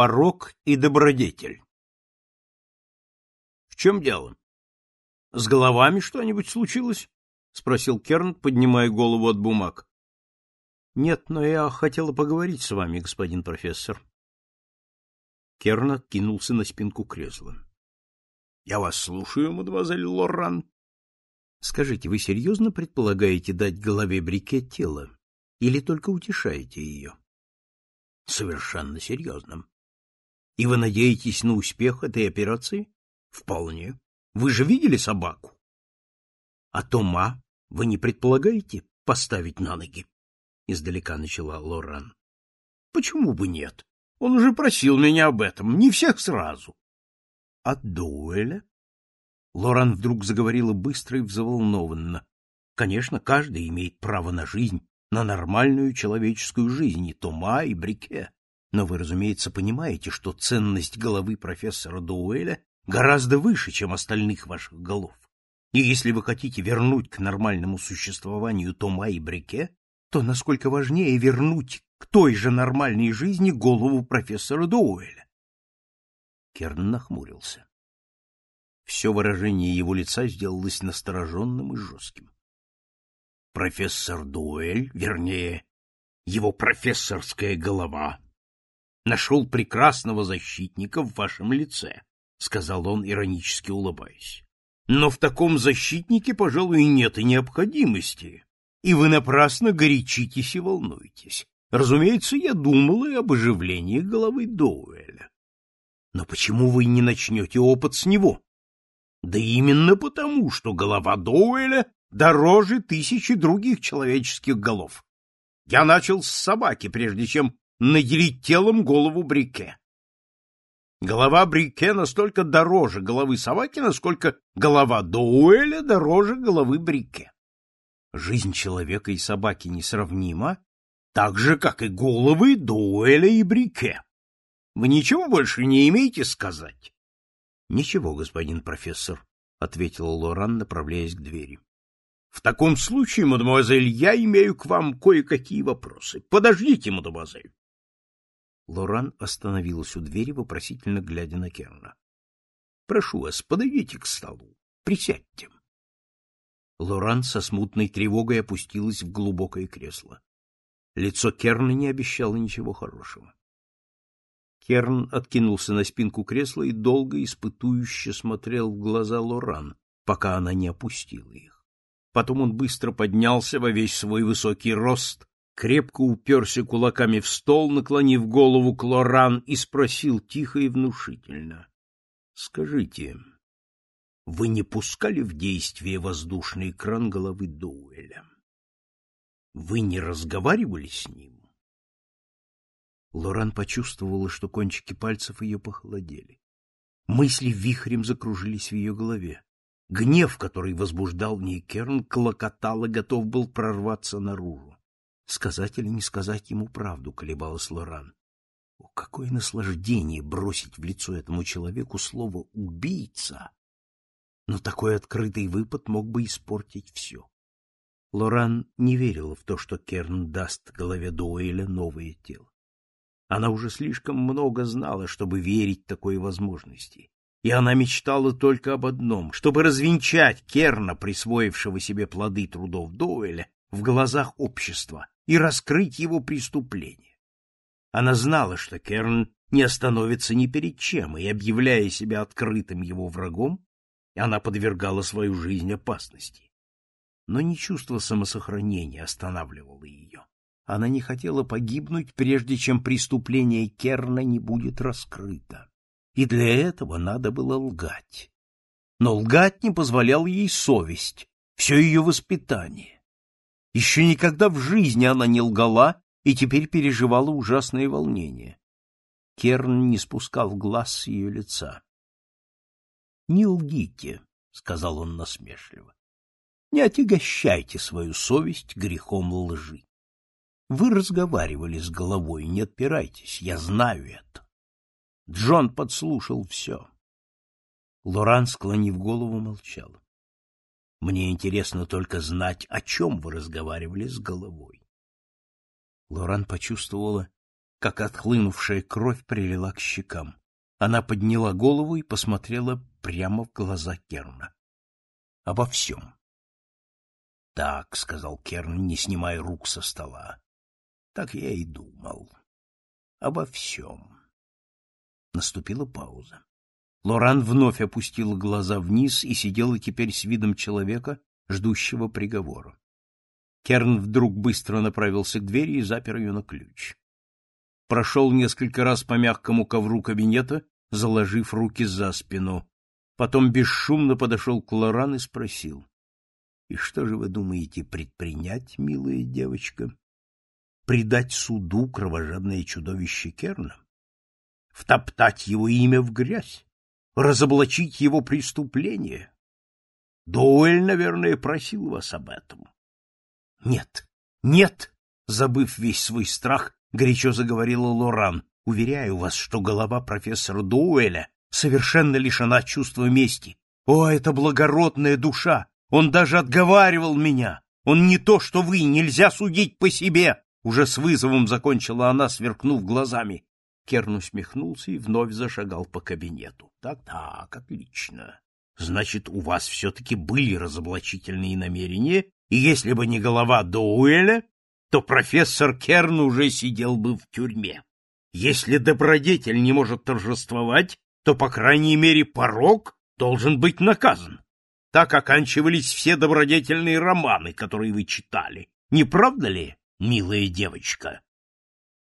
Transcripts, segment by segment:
Порок и добродетель. В чем дело? С головами что-нибудь случилось? спросил Керн, поднимая голову от бумаг. Нет, но я хотела поговорить с вами, господин профессор. Керн откинулся на спинку кресла. Я вас слушаю, мадемуазель Лоран. Скажите, вы серьезно предполагаете дать голове Брике тело или только утешаете ее? Совершенно серьезно. И вы надеетесь на успех этой операции? Вполне. Вы же видели собаку? А Тома вы не предполагаете поставить на ноги? Издалека начала Лоран. Почему бы нет? Он уже просил меня об этом, не всех сразу. А дуэля? Лоран вдруг заговорила быстро и взволнованно. Конечно, каждый имеет право на жизнь, на нормальную человеческую жизнь, и Тома, и Брике. Но вы, разумеется, понимаете, что ценность головы профессора Дуэля гораздо выше, чем остальных ваших голов. И если вы хотите вернуть к нормальному существованию Тома и Брике, то насколько важнее вернуть к той же нормальной жизни голову профессора Дуэля. Керн нахмурился. Все выражение его лица сделалось настороженным и жестким. Профессор Дуэль, вернее, его профессорская голова, нашел прекрасного защитника в вашем лице, — сказал он, иронически улыбаясь. Но в таком защитнике, пожалуй, нет и необходимости, и вы напрасно горячитесь и волнуетесь. Разумеется, я думал и об оживлении головы Доуэля. Но почему вы не начнете опыт с него? Да именно потому, что голова Доуэля дороже тысячи других человеческих голов. Я начал с собаки, прежде чем наделить телом голову Брике. Голова Брике настолько дороже головы собаки, насколько голова Доуэля дороже головы Брике. Жизнь человека и собаки несравнима, так же, как и головы Доуэля и Брике. Вы ничего больше не имеете сказать? — Ничего, господин профессор, — ответил Лоран, направляясь к двери. — В таком случае, мадемуазель, я имею к вам кое-какие вопросы. Подождите, мадемуазель. Лоран остановилась у двери, вопросительно глядя на Керна. — Прошу вас, подойдите к столу. Присядьте. Лоран со смутной тревогой опустилась в глубокое кресло. Лицо Керна не обещало ничего хорошего. Керн откинулся на спинку кресла и долго испытующе смотрел в глаза Лоран, пока она не опустила их. Потом он быстро поднялся во весь свой высокий рост крепко уперся кулаками в стол, наклонив голову к Лоран, и спросил тихо и внушительно. — Скажите, вы не пускали в действие воздушный кран головы Дуэля? Вы не разговаривали с ним? Лоран почувствовала, что кончики пальцев ее похолодели. Мысли вихрем закружились в ее голове. Гнев, который возбуждал в ней Керн, клокотал и готов был прорваться наружу. Сказать или не сказать ему правду, колебалась Лоран. О, какое наслаждение бросить в лицо этому человеку слово «убийца!» Но такой открытый выпад мог бы испортить все. Лоран не верила в то, что Керн даст голове Дуэля новое тело. Она уже слишком много знала, чтобы верить такой возможности. И она мечтала только об одном, чтобы развенчать Керна, присвоившего себе плоды трудов Дуэля, в глазах общества и раскрыть его преступление. Она знала, что Керн не остановится ни перед чем, и, объявляя себя открытым его врагом, она подвергала свою жизнь опасности. Но не чувство самосохранения останавливало ее. Она не хотела погибнуть, прежде чем преступление Керна не будет раскрыто. И для этого надо было лгать. Но лгать не позволял ей совесть, все ее воспитание. Еще никогда в жизни она не лгала и теперь переживала ужасное волнение. Керн не спускал глаз с ее лица. — Не лгите, — сказал он насмешливо. — Не отягощайте свою совесть грехом лжи. Вы разговаривали с головой, не отпирайтесь, я знаю это. Джон подслушал все. Лоран, склонив голову, молчал. Мне интересно только знать, о чем вы разговаривали с головой. Лоран почувствовала, как отхлынувшая кровь прилила к щекам. Она подняла голову и посмотрела прямо в глаза Керна. — Обо всем. — Так, — сказал Керн, не снимая рук со стола. — Так я и думал. Обо всем. Наступила пауза. Лоран вновь опустила глаза вниз и сидела теперь с видом человека, ждущего приговора. Керн вдруг быстро направился к двери и запер ее на ключ. Прошел несколько раз по мягкому ковру кабинета, заложив руки за спину. Потом бесшумно подошел к Лоран и спросил. — И что же вы думаете предпринять, милая девочка? Предать суду кровожадное чудовище Керна? Втоптать его имя в грязь? Разоблачить его преступление? Дуэль, наверное, просил вас об этом. — Нет, нет! — забыв весь свой страх, горячо заговорила Лоран. — Уверяю вас, что голова профессора Дуэля совершенно лишена чувства мести. О, это благородная душа! Он даже отговаривал меня. Он не то, что вы, нельзя судить по себе. Уже с вызовом закончила она, сверкнув глазами. Керн усмехнулся и вновь зашагал по кабинету. Так, так, отлично. Значит, у вас все-таки были разоблачительные намерения, и если бы не голова Доуэля, то профессор Керн уже сидел бы в тюрьме. Если добродетель не может торжествовать, то, по крайней мере, порог должен быть наказан. Так оканчивались все добродетельные романы, которые вы читали. Не правда ли, милая девочка?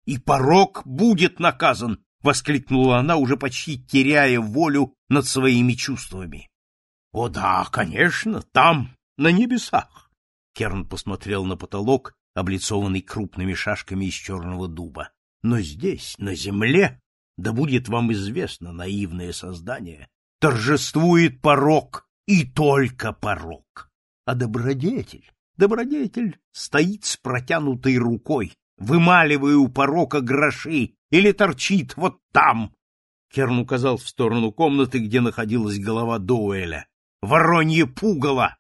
И порог будет наказан, — воскликнула она, уже почти теряя волю над своими чувствами. — О да, конечно, там, на небесах. Керн посмотрел на потолок, облицованный крупными шашками из черного дуба. Но здесь, на земле, да будет вам известно, наивное создание, торжествует порок и только порок. А добродетель, добродетель стоит с протянутой рукой, вымаливая у порока гроши, или торчит вот там. Керн указал в сторону комнаты, где находилась голова Дуэля. Воронье пугало,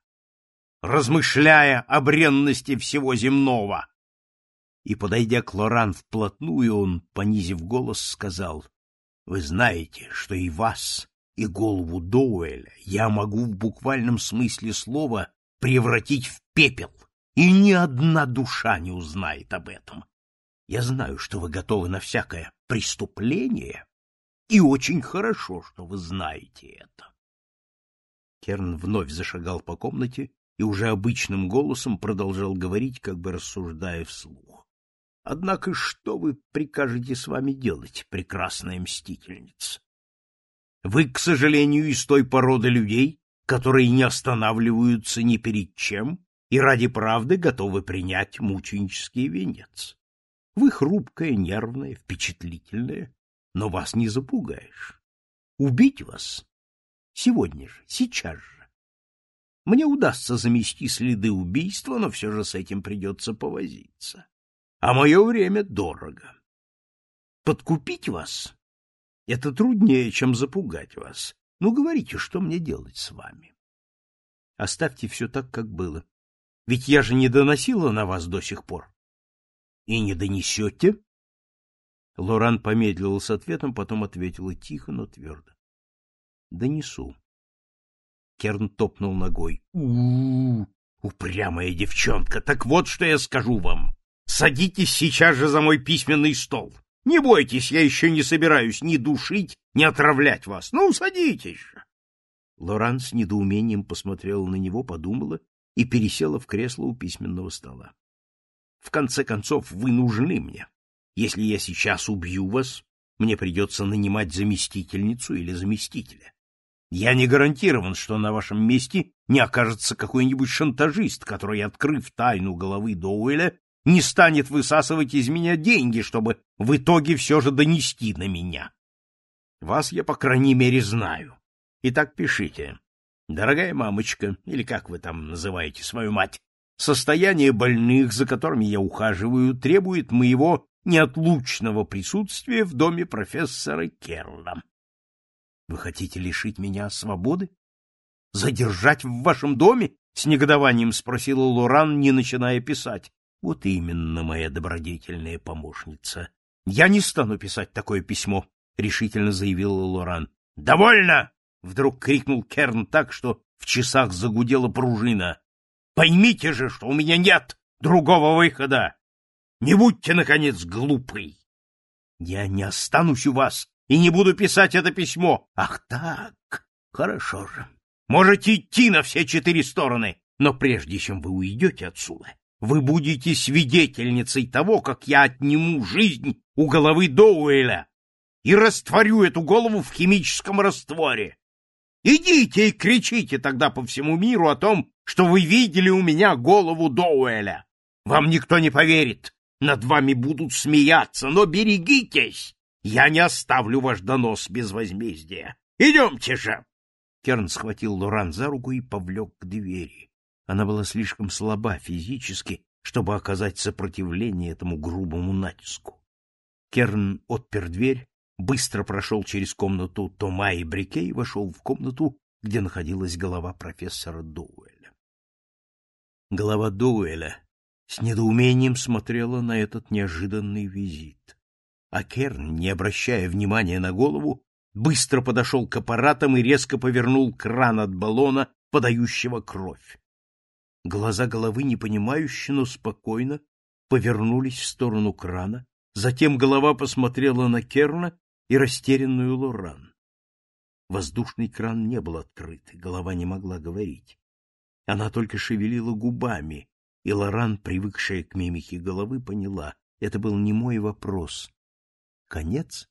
размышляя о бренности всего земного и, подойдя к Лоран вплотную, он, понизив голос, сказал, — Вы знаете, что и вас, и голову Доуэля я могу в буквальном смысле слова превратить в пепел, и ни одна душа не узнает об этом. Я знаю, что вы готовы на всякое преступление, и очень хорошо, что вы знаете это. Керн вновь зашагал по комнате и уже обычным голосом продолжал говорить, как бы рассуждая вслух. Однако что вы прикажете с вами делать, прекрасная мстительница? Вы, к сожалению, из той породы людей, которые не останавливаются ни перед чем и ради правды готовы принять мученический венец. Вы хрупкая, нервная, впечатлительная, но вас не запугаешь. Убить вас сегодня же, сейчас же. Мне удастся замести следы убийства, но все же с этим придется повозиться а мое время дорого. Подкупить вас — это труднее, чем запугать вас. Ну, говорите, что мне делать с вами? Оставьте все так, как было. Ведь я же не доносила на вас до сих пор. И не донесете? Лоран помедлила с ответом, потом ответила тихо, но твердо. Донесу. Керн топнул ногой. У, -у, -у упрямая девчонка, так вот что я скажу вам. Садитесь сейчас же за мой письменный стол. Не бойтесь, я еще не собираюсь ни душить, ни отравлять вас. Ну, садитесь же. Лоран с недоумением посмотрела на него, подумала и пересела в кресло у письменного стола. В конце концов, вы нужны мне. Если я сейчас убью вас, мне придется нанимать заместительницу или заместителя. Я не гарантирован, что на вашем месте не окажется какой-нибудь шантажист, который, открыв тайну головы Доуэля, не станет высасывать из меня деньги, чтобы в итоге все же донести на меня. Вас я, по крайней мере, знаю. Итак, пишите. Дорогая мамочка, или как вы там называете свою мать, состояние больных, за которыми я ухаживаю, требует моего неотлучного присутствия в доме профессора Керла. Вы хотите лишить меня свободы? Задержать в вашем доме? С негодованием спросила Лоран, не начиная писать. Вот именно, моя добродетельная помощница. Я не стану писать такое письмо, решительно заявил Лоран. Довольно! Вдруг крикнул Керн так, что в часах загудела пружина. Поймите же, что у меня нет другого выхода. Не будьте наконец глупый. Я не останусь у вас и не буду писать это письмо. Ах так. Хорошо же. Можете идти на все четыре стороны, но прежде чем вы уйдете отсюда, вы будете свидетельницей того, как я отниму жизнь у головы Доуэля и растворю эту голову в химическом растворе. Идите и кричите тогда по всему миру о том, что вы видели у меня голову Доуэля. Вам никто не поверит, над вами будут смеяться, но берегитесь, я не оставлю ваш донос без возмездия. Идемте же! Керн схватил Лоран за руку и повлек к двери. Она была слишком слаба физически, чтобы оказать сопротивление этому грубому натиску. Керн отпер дверь, быстро прошел через комнату Тома и Брике и вошел в комнату, где находилась голова профессора Доуэля. Голова Доуэля с недоумением смотрела на этот неожиданный визит. А Керн, не обращая внимания на голову, быстро подошел к аппаратам и резко повернул кран от баллона, подающего кровь. Глаза головы непонимающе, но спокойно повернулись в сторону крана, затем голова посмотрела на Керна и растерянную Лоран. Воздушный кран не был открыт, голова не могла говорить. Она только шевелила губами, и Лоран, привыкшая к мимике головы, поняла — это был не мой вопрос. Конец?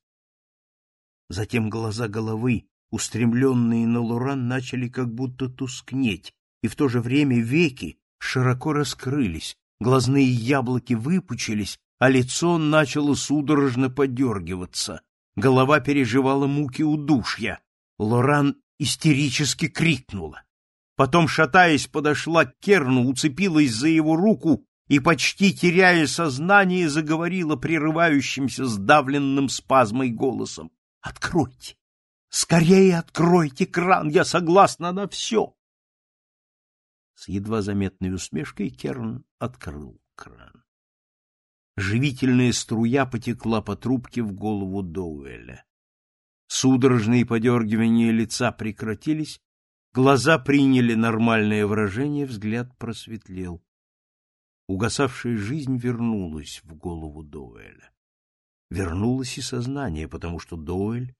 Затем глаза головы, устремленные на Лоран, начали как будто тускнеть, и в то же время веки широко раскрылись, глазные яблоки выпучились, а лицо начало судорожно подергиваться. Голова переживала муки удушья. Лоран истерически крикнула. Потом, шатаясь, подошла к Керну, уцепилась за его руку и, почти теряя сознание, заговорила прерывающимся сдавленным спазмой голосом. Откройте! Скорее откройте кран! Я согласна на все! С едва заметной усмешкой Керн открыл кран. Живительная струя потекла по трубке в голову Доуэля. Судорожные подергивания лица прекратились, глаза приняли нормальное выражение, взгляд просветлел. Угасавшая жизнь вернулась в голову Доуэля вернулось и сознание, потому что Дойль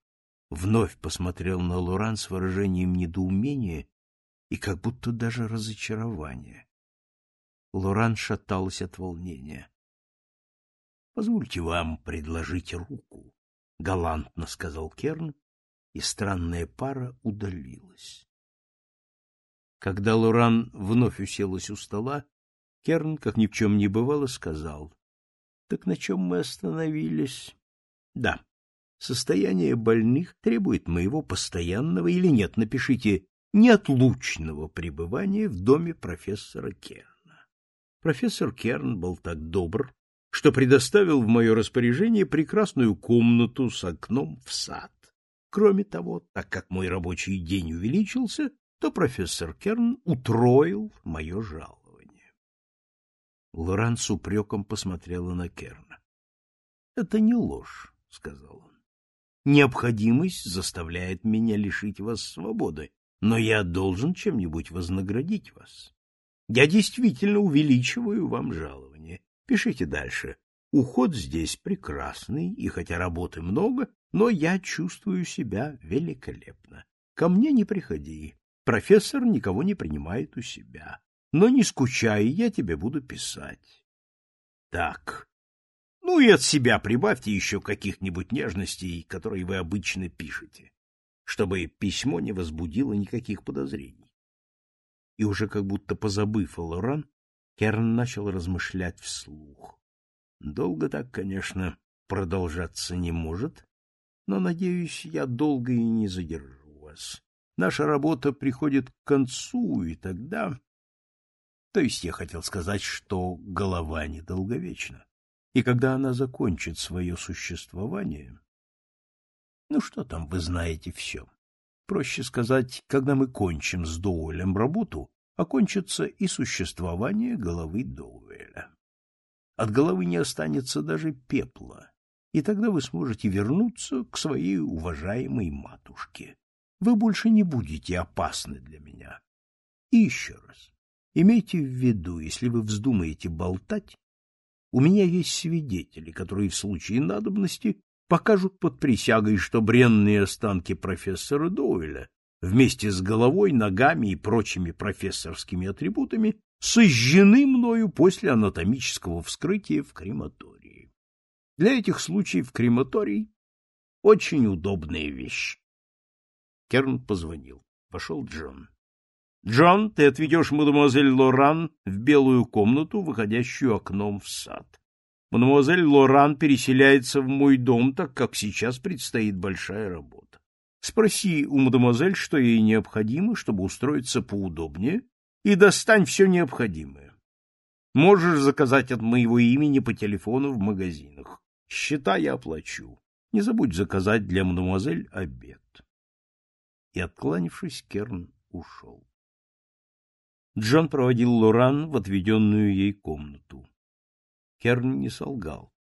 вновь посмотрел на Лоран с выражением недоумения и как будто даже разочарования. Лоран шаталась от волнения. — Позвольте вам предложить руку, — галантно сказал Керн, и странная пара удалилась. Когда Лоран вновь уселась у стола, Керн, как ни в чем не бывало, сказал, так на чем мы остановились? Да, состояние больных требует моего постоянного или нет, напишите, неотлучного пребывания в доме профессора Керна. Профессор Керн был так добр, что предоставил в мое распоряжение прекрасную комнату с окном в сад. Кроме того, так как мой рабочий день увеличился, то профессор Керн утроил мое жалование. Лоран с упреком посмотрела на Керна. — Это не ложь, — сказал он. — Необходимость заставляет меня лишить вас свободы, но я должен чем-нибудь вознаградить вас. Я действительно увеличиваю вам жалование. Пишите дальше. Уход здесь прекрасный, и хотя работы много, но я чувствую себя великолепно. Ко мне не приходи. Профессор никого не принимает у себя. Но не скучай, я тебе буду писать. Так. Ну и от себя прибавьте еще каких-нибудь нежностей, которые вы обычно пишете, чтобы письмо не возбудило никаких подозрений. И уже как будто позабыв о Лоран, Керн начал размышлять вслух. Долго так, конечно, продолжаться не может, но, надеюсь, я долго и не задержу вас. Наша работа приходит к концу, и тогда... То есть я хотел сказать, что голова недолговечна. И когда она закончит свое существование... Ну что там, вы знаете все. Проще сказать, когда мы кончим с Доуэлем работу, окончится и существование головы Доуэля. От головы не останется даже пепла, и тогда вы сможете вернуться к своей уважаемой матушке. Вы больше не будете опасны для меня. И еще раз, имейте в виду, если вы вздумаете болтать, у меня есть свидетели, которые в случае надобности покажут под присягой, что бренные останки профессора Доуэля вместе с головой, ногами и прочими профессорскими атрибутами сожжены мною после анатомического вскрытия в крематории. Для этих случаев крематорий — очень удобная вещь. Керн позвонил. Пошел Джон. — Джон, ты отведешь мадемуазель Лоран в белую комнату, выходящую окном в сад. Мадемуазель Лоран переселяется в мой дом, так как сейчас предстоит большая работа. Спроси у мадемуазель, что ей необходимо, чтобы устроиться поудобнее, и достань все необходимое. Можешь заказать от моего имени по телефону в магазинах. Счета я оплачу. Не забудь заказать для мадемуазель обед. И, откланившись, Керн ушел. Джон проводил Лоран в отведенную ей комнату. Керн не солгал.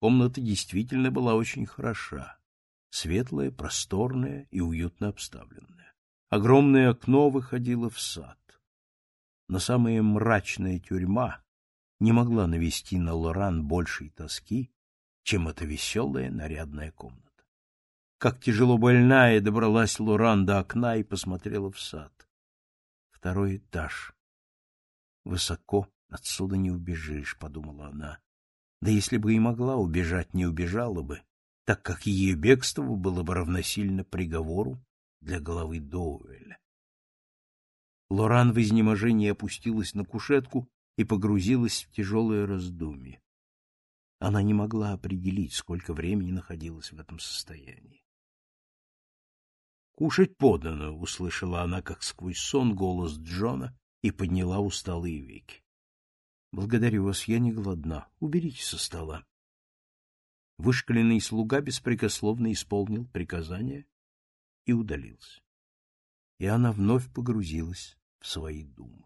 Комната действительно была очень хороша, светлая, просторная и уютно обставленная. Огромное окно выходило в сад. Но самая мрачная тюрьма не могла навести на Лоран большей тоски, чем эта веселая нарядная комната. Как тяжело больная добралась Лоран до окна и посмотрела в сад. Второй этаж. Высоко, отсюда не убежишь, — подумала она. Да если бы и могла убежать, не убежала бы, так как ее бегство было бы равносильно приговору для головы Доуэля. Лоран в изнеможении опустилась на кушетку и погрузилась в тяжелое раздумье. Она не могла определить, сколько времени находилась в этом состоянии. «Кушать подано», — услышала она, как сквозь сон, голос Джона и подняла усталые веки. «Благодарю вас, я не голодна. Уберите со стола». Вышкаленный слуга беспрекословно исполнил приказание и удалился. И она вновь погрузилась в свои думы.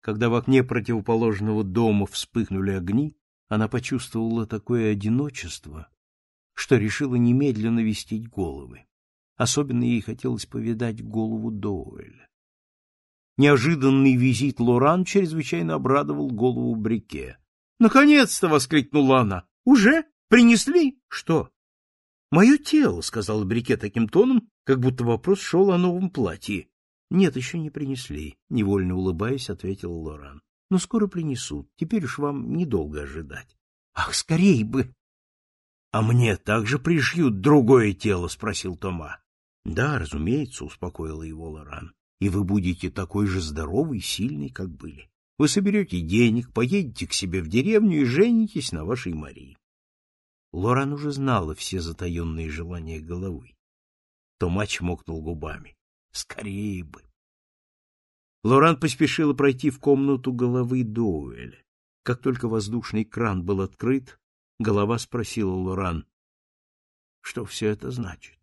Когда в окне противоположного дома вспыхнули огни, она почувствовала такое одиночество, что решила немедленно вестить головы. Особенно ей хотелось повидать голову Доуэля. Неожиданный визит Лоран чрезвычайно обрадовал голову Брике. «Наконец-то!» — воскликнула она. «Уже? Принесли? Что?» «Мое тело», — сказал Брике таким тоном, как будто вопрос шел о новом платье. «Нет, еще не принесли», — невольно улыбаясь, ответил Лоран. «Но скоро принесут. Теперь уж вам недолго ожидать». «Ах, скорей бы!» «А мне также пришьют другое тело?» — спросил Тома. — Да, разумеется, — успокоила его Лоран. — И вы будете такой же здоровый и сильный, как были. Вы соберете денег, поедете к себе в деревню и женитесь на вашей Марии. Лоран уже знала все затаенные желания головы. Тома чмокнул губами. Скорее бы. Лоран поспешила пройти в комнату головы Доуэля. Как только воздушный кран был открыт, голова спросила Лоран, что все это значит.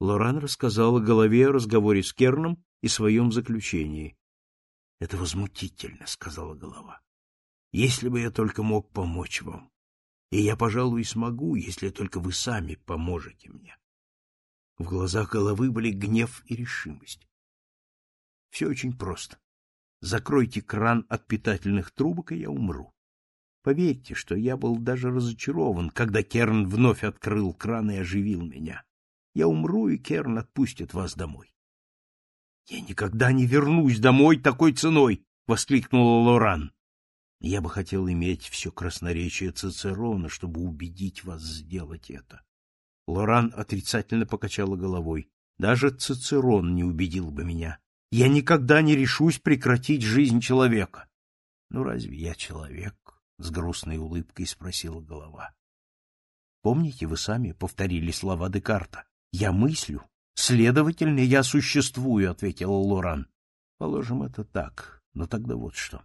Лоран рассказала голове о разговоре с Керном и своем заключении. — Это возмутительно, — сказала голова. — Если бы я только мог помочь вам. И я, пожалуй, смогу, если только вы сами поможете мне. В глазах головы были гнев и решимость. Все очень просто. Закройте кран от питательных трубок, и я умру. Поверьте, что я был даже разочарован, когда Керн вновь открыл кран и оживил меня. Я умру, и Керн отпустит вас домой. — Я никогда не вернусь домой такой ценой! — воскликнула Лоран. — Я бы хотел иметь все красноречие Цицерона, чтобы убедить вас сделать это. Лоран отрицательно покачала головой. Даже Цицерон не убедил бы меня. Я никогда не решусь прекратить жизнь человека. — Ну, разве я человек? — с грустной улыбкой спросила голова. — Помните, вы сами повторили слова Декарта? Я мыслю, следовательно, я существую, ответила Лоран. Положим, это так, но тогда вот что.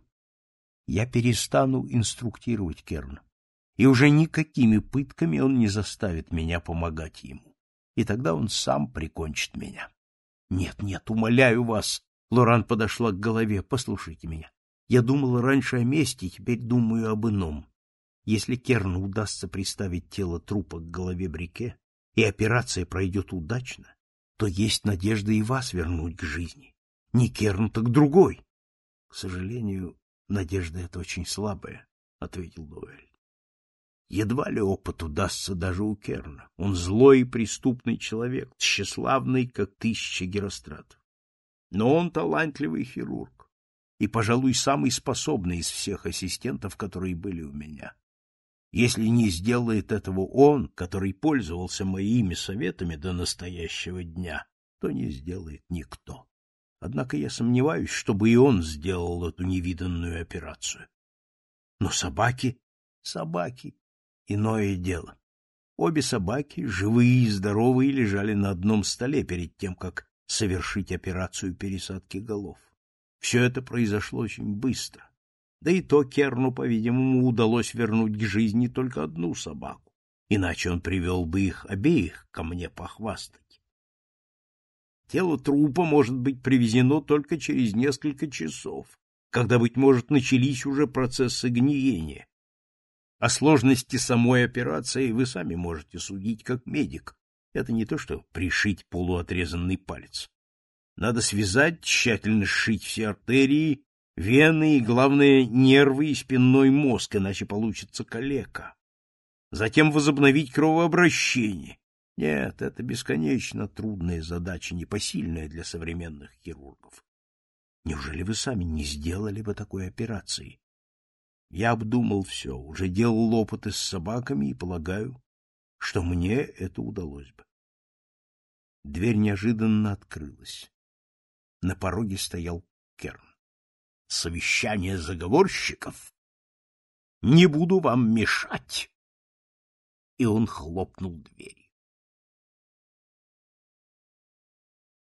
Я перестану инструктировать Керна, и уже никакими пытками он не заставит меня помогать ему. И тогда он сам прикончит меня. Нет, нет, умоляю вас. Лоран подошла к голове. Послушайте меня. Я думала раньше о мести, теперь думаю об ином. Если Керну удастся приставить тело трупа к голове Брике, и операция пройдет удачно, то есть надежда и вас вернуть к жизни. Не Керн, так другой. — К сожалению, надежда эта очень слабая, — ответил Дуэль. Едва ли опыт удастся даже у Керна. Он злой и преступный человек, тщеславный, как тысяча геростратов. Но он талантливый хирург и, пожалуй, самый способный из всех ассистентов, которые были у меня. Если не сделает этого он, который пользовался моими советами до настоящего дня, то не сделает никто. Однако я сомневаюсь, чтобы и он сделал эту невиданную операцию. Но собаки... Собаки — иное дело. Обе собаки, живые и здоровые, лежали на одном столе перед тем, как совершить операцию пересадки голов. Все это произошло очень быстро. Да и то Керну, по-видимому, удалось вернуть к жизни только одну собаку, иначе он привел бы их обеих ко мне похвастать. Тело трупа может быть привезено только через несколько часов, когда, быть может, начались уже процессы гниения. О сложности самой операции вы сами можете судить как медик. Это не то, что пришить полуотрезанный палец. Надо связать, тщательно сшить все артерии вены и, главное, нервы и спинной мозг, иначе получится калека. Затем возобновить кровообращение. Нет, это бесконечно трудная задача, непосильная для современных хирургов. Неужели вы сами не сделали бы такой операции? Я обдумал все, уже делал опыты с собаками и полагаю, что мне это удалось бы. Дверь неожиданно открылась. На пороге стоял Керн совещание заговорщиков. Не буду вам мешать. И он хлопнул дверью.